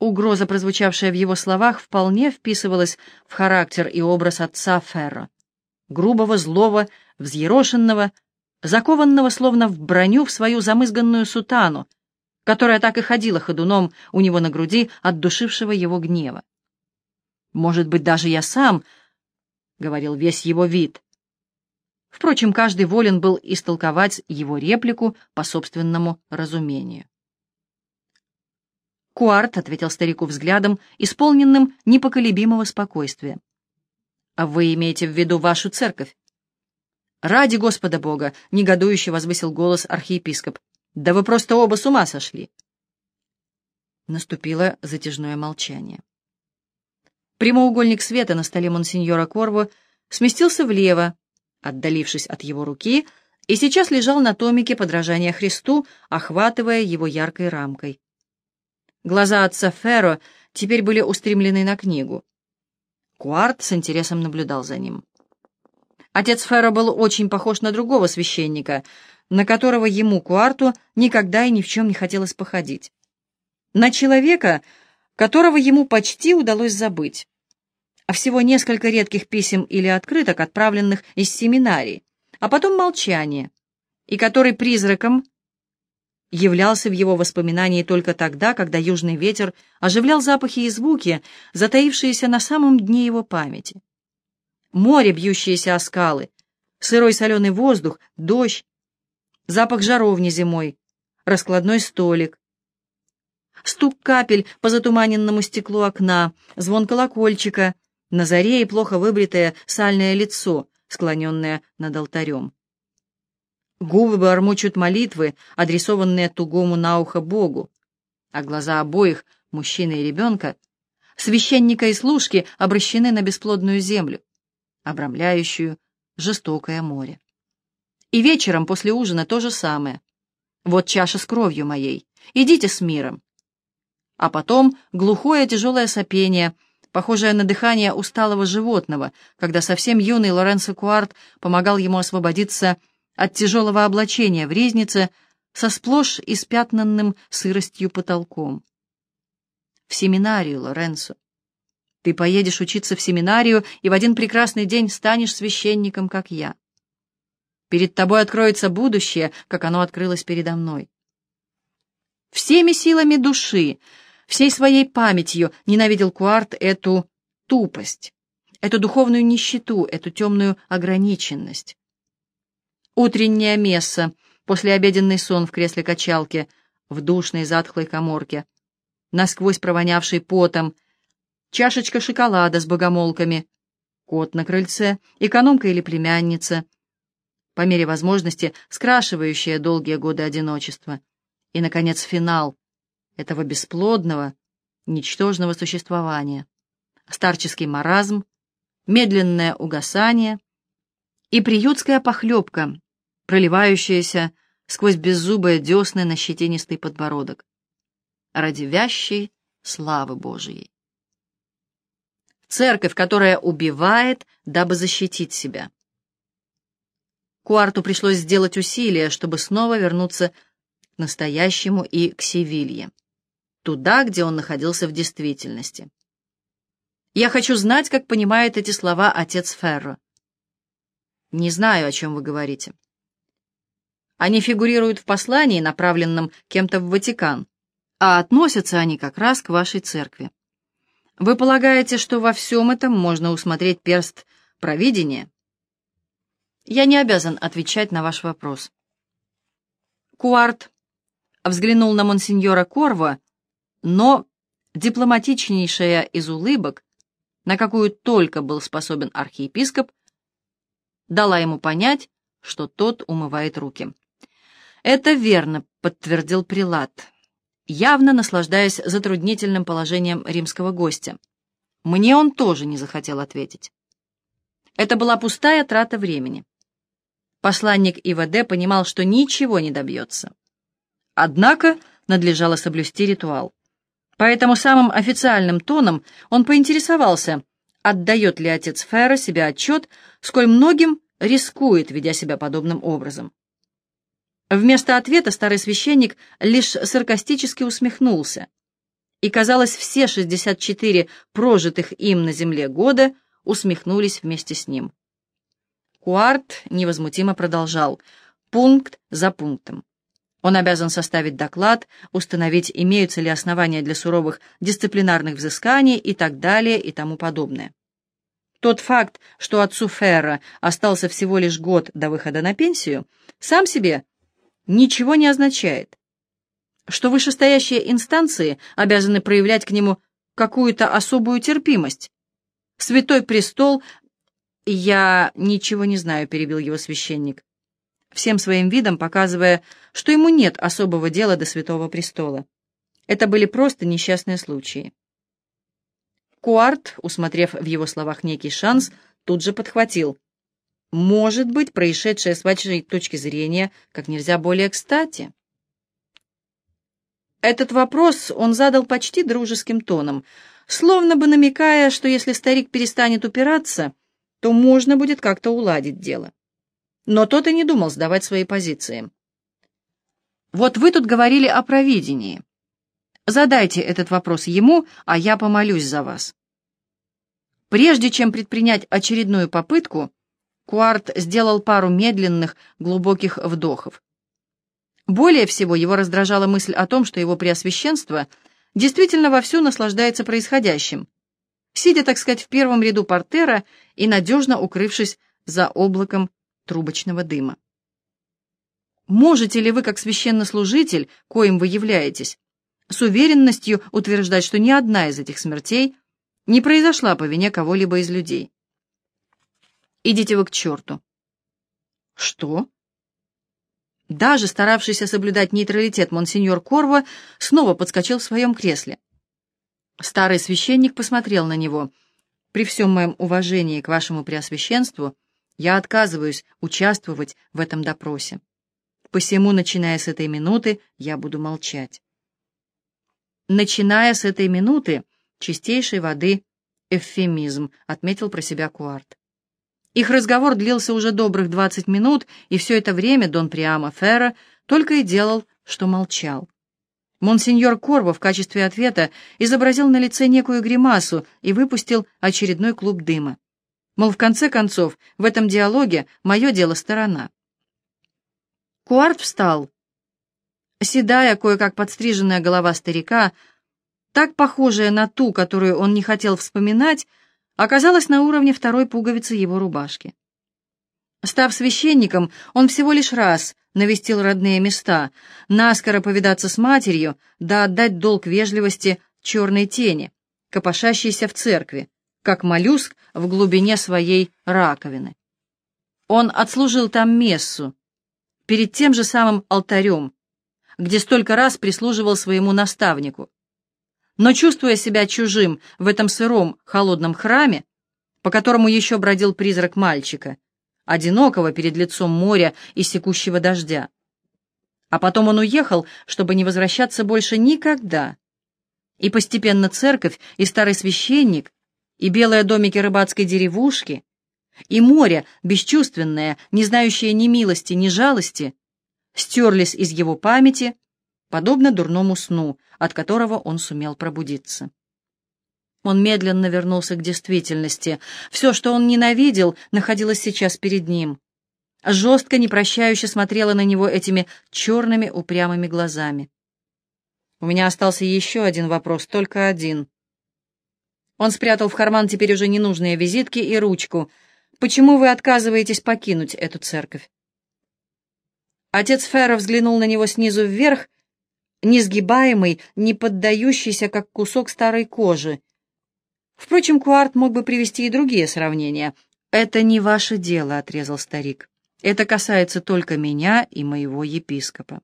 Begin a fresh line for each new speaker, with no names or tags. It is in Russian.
Угроза, прозвучавшая в его словах, вполне вписывалась в характер и образ отца Ферро. Грубого, злого, взъерошенного, закованного словно в броню в свою замызганную сутану, которая так и ходила ходуном у него на груди от душившего его гнева. «Может быть, даже я сам», — говорил весь его вид. Впрочем, каждый волен был истолковать его реплику по собственному разумению. Куарт ответил старику взглядом, исполненным непоколебимого спокойствия. «А вы имеете в виду вашу церковь?» «Ради Господа Бога!» — негодующе возвысил голос архиепископ. «Да вы просто оба с ума сошли!» Наступило затяжное молчание. Прямоугольник света на столе монсеньора Корво сместился влево, отдалившись от его руки, и сейчас лежал на томике подражания Христу, охватывая его яркой рамкой. Глаза отца Ферро теперь были устремлены на книгу. Куарт с интересом наблюдал за ним. Отец Ферро был очень похож на другого священника, на которого ему, Куарту, никогда и ни в чем не хотелось походить. На человека, которого ему почти удалось забыть. А всего несколько редких писем или открыток, отправленных из семинарии, а потом молчание, и который призраком являлся в его воспоминании только тогда, когда южный ветер оживлял запахи и звуки, затаившиеся на самом дне его памяти. Море, бьющееся о скалы, сырой соленый воздух, дождь, запах жаровни зимой, раскладной столик, стук капель по затуманенному стеклу окна, звон колокольчика, на заре и плохо выбритое сальное лицо, склоненное над алтарем. Губы бормочут молитвы, адресованные тугому на ухо Богу, а глаза обоих, мужчины и ребенка, священника и служки, обращены на бесплодную землю, обрамляющую жестокое море. И вечером после ужина то же самое. Вот чаша с кровью моей. Идите с миром. А потом глухое тяжелое сопение, похожее на дыхание усталого животного, когда совсем юный Лоренцо Куарт помогал ему освободиться от тяжелого облачения в резнице со сплошь испятнанным сыростью потолком. В семинарию, Лоренцо. Ты поедешь учиться в семинарию и в один прекрасный день станешь священником, как я. Перед тобой откроется будущее, как оно открылось передо мной. Всеми силами души, всей своей памятью ненавидел Куарт эту тупость, эту духовную нищету, эту темную ограниченность. Утренняя месса, послеобеденный сон в кресле качалки, в душной затхлой коморке, насквозь провонявший потом, чашечка шоколада с богомолками, кот на крыльце, экономка или племянница, по мере возможности скрашивающая долгие годы одиночества. И, наконец, финал этого бесплодного, ничтожного существования. Старческий маразм, медленное угасание и приютская похлебка, проливающаяся сквозь беззубые десны на щетинистый подбородок, ради вящей славы Божией. Церковь, которая убивает, дабы защитить себя. Куарту пришлось сделать усилие, чтобы снова вернуться к настоящему и к Севилье, туда, где он находился в действительности. Я хочу знать, как понимает эти слова отец Ферро. Не знаю, о чем вы говорите. Они фигурируют в послании, направленном кем-то в Ватикан, а относятся они как раз к вашей церкви. Вы полагаете, что во всем этом можно усмотреть перст провидения? Я не обязан отвечать на ваш вопрос. Куарт взглянул на монсеньора Корво, но дипломатичнейшая из улыбок, на какую только был способен архиепископ, дала ему понять, что тот умывает руки. «Это верно», — подтвердил Прилат, явно наслаждаясь затруднительным положением римского гостя. Мне он тоже не захотел ответить. Это была пустая трата времени. Посланник ИВД понимал, что ничего не добьется. Однако надлежало соблюсти ритуал. Поэтому самым официальным тоном он поинтересовался, отдает ли отец Ферро себе отчет, сколь многим рискует, ведя себя подобным образом. Вместо ответа старый священник лишь саркастически усмехнулся и, казалось, все 64 прожитых им на земле года усмехнулись вместе с ним. Куарт невозмутимо продолжал, пункт за пунктом. Он обязан составить доклад, установить, имеются ли основания для суровых дисциплинарных взысканий и так далее и тому подобное. Тот факт, что отцу Ферра остался всего лишь год до выхода на пенсию, сам себе ничего не означает. Что вышестоящие инстанции обязаны проявлять к нему какую-то особую терпимость. Святой престол... «Я ничего не знаю», — перебил его священник всем своим видом показывая, что ему нет особого дела до Святого Престола. Это были просто несчастные случаи. Куарт, усмотрев в его словах некий шанс, тут же подхватил. «Может быть, происшедшее с вашей точки зрения как нельзя более кстати?» Этот вопрос он задал почти дружеским тоном, словно бы намекая, что если старик перестанет упираться, то можно будет как-то уладить дело но тот и не думал сдавать свои позиции. «Вот вы тут говорили о провидении. Задайте этот вопрос ему, а я помолюсь за вас». Прежде чем предпринять очередную попытку, Куарт сделал пару медленных, глубоких вдохов. Более всего его раздражала мысль о том, что его преосвященство действительно вовсю наслаждается происходящим, сидя, так сказать, в первом ряду портера и надежно укрывшись за облаком трубочного дыма. Можете ли вы, как священнослужитель, коим вы являетесь, с уверенностью утверждать, что ни одна из этих смертей не произошла по вине кого-либо из людей? Идите вы к черту. Что? Даже старавшийся соблюдать нейтралитет монсеньор Корво снова подскочил в своем кресле. Старый священник посмотрел на него. «При всем моем уважении к вашему преосвященству, я отказываюсь участвовать в этом допросе. Посему, начиная с этой минуты, я буду молчать. Начиная с этой минуты, чистейшей воды эвфемизм, отметил про себя Куарт. Их разговор длился уже добрых двадцать минут, и все это время Дон Приамо Ферро только и делал, что молчал. Монсеньор Корво в качестве ответа изобразил на лице некую гримасу и выпустил очередной клуб дыма. Мол, в конце концов, в этом диалоге мое дело сторона. Куарт встал. Седая, кое-как подстриженная голова старика, так похожая на ту, которую он не хотел вспоминать, оказалась на уровне второй пуговицы его рубашки. Став священником, он всего лишь раз навестил родные места, наскоро повидаться с матерью, да отдать долг вежливости черной тени, копошащейся в церкви, как моллюск в глубине своей раковины. Он отслужил там мессу, перед тем же самым алтарем, где столько раз прислуживал своему наставнику. Но, чувствуя себя чужим в этом сыром, холодном храме, по которому еще бродил призрак мальчика, одинокого перед лицом моря и секущего дождя. А потом он уехал, чтобы не возвращаться больше никогда. И постепенно церковь и старый священник и белые домики рыбацкой деревушки, и море, бесчувственное, не знающее ни милости, ни жалости, стерлись из его памяти, подобно дурному сну, от которого он сумел пробудиться. Он медленно вернулся к действительности. Все, что он ненавидел, находилось сейчас перед ним. Жестко, непрощающе смотрела на него этими черными упрямыми глазами. «У меня остался еще один вопрос, только один», он спрятал в карман теперь уже ненужные визитки и ручку. «Почему вы отказываетесь покинуть эту церковь?» Отец Ферро взглянул на него снизу вверх, несгибаемый, не поддающийся, как кусок старой кожи. Впрочем, Куарт мог бы привести и другие сравнения. «Это не ваше дело», — отрезал старик. «Это касается только меня и моего епископа».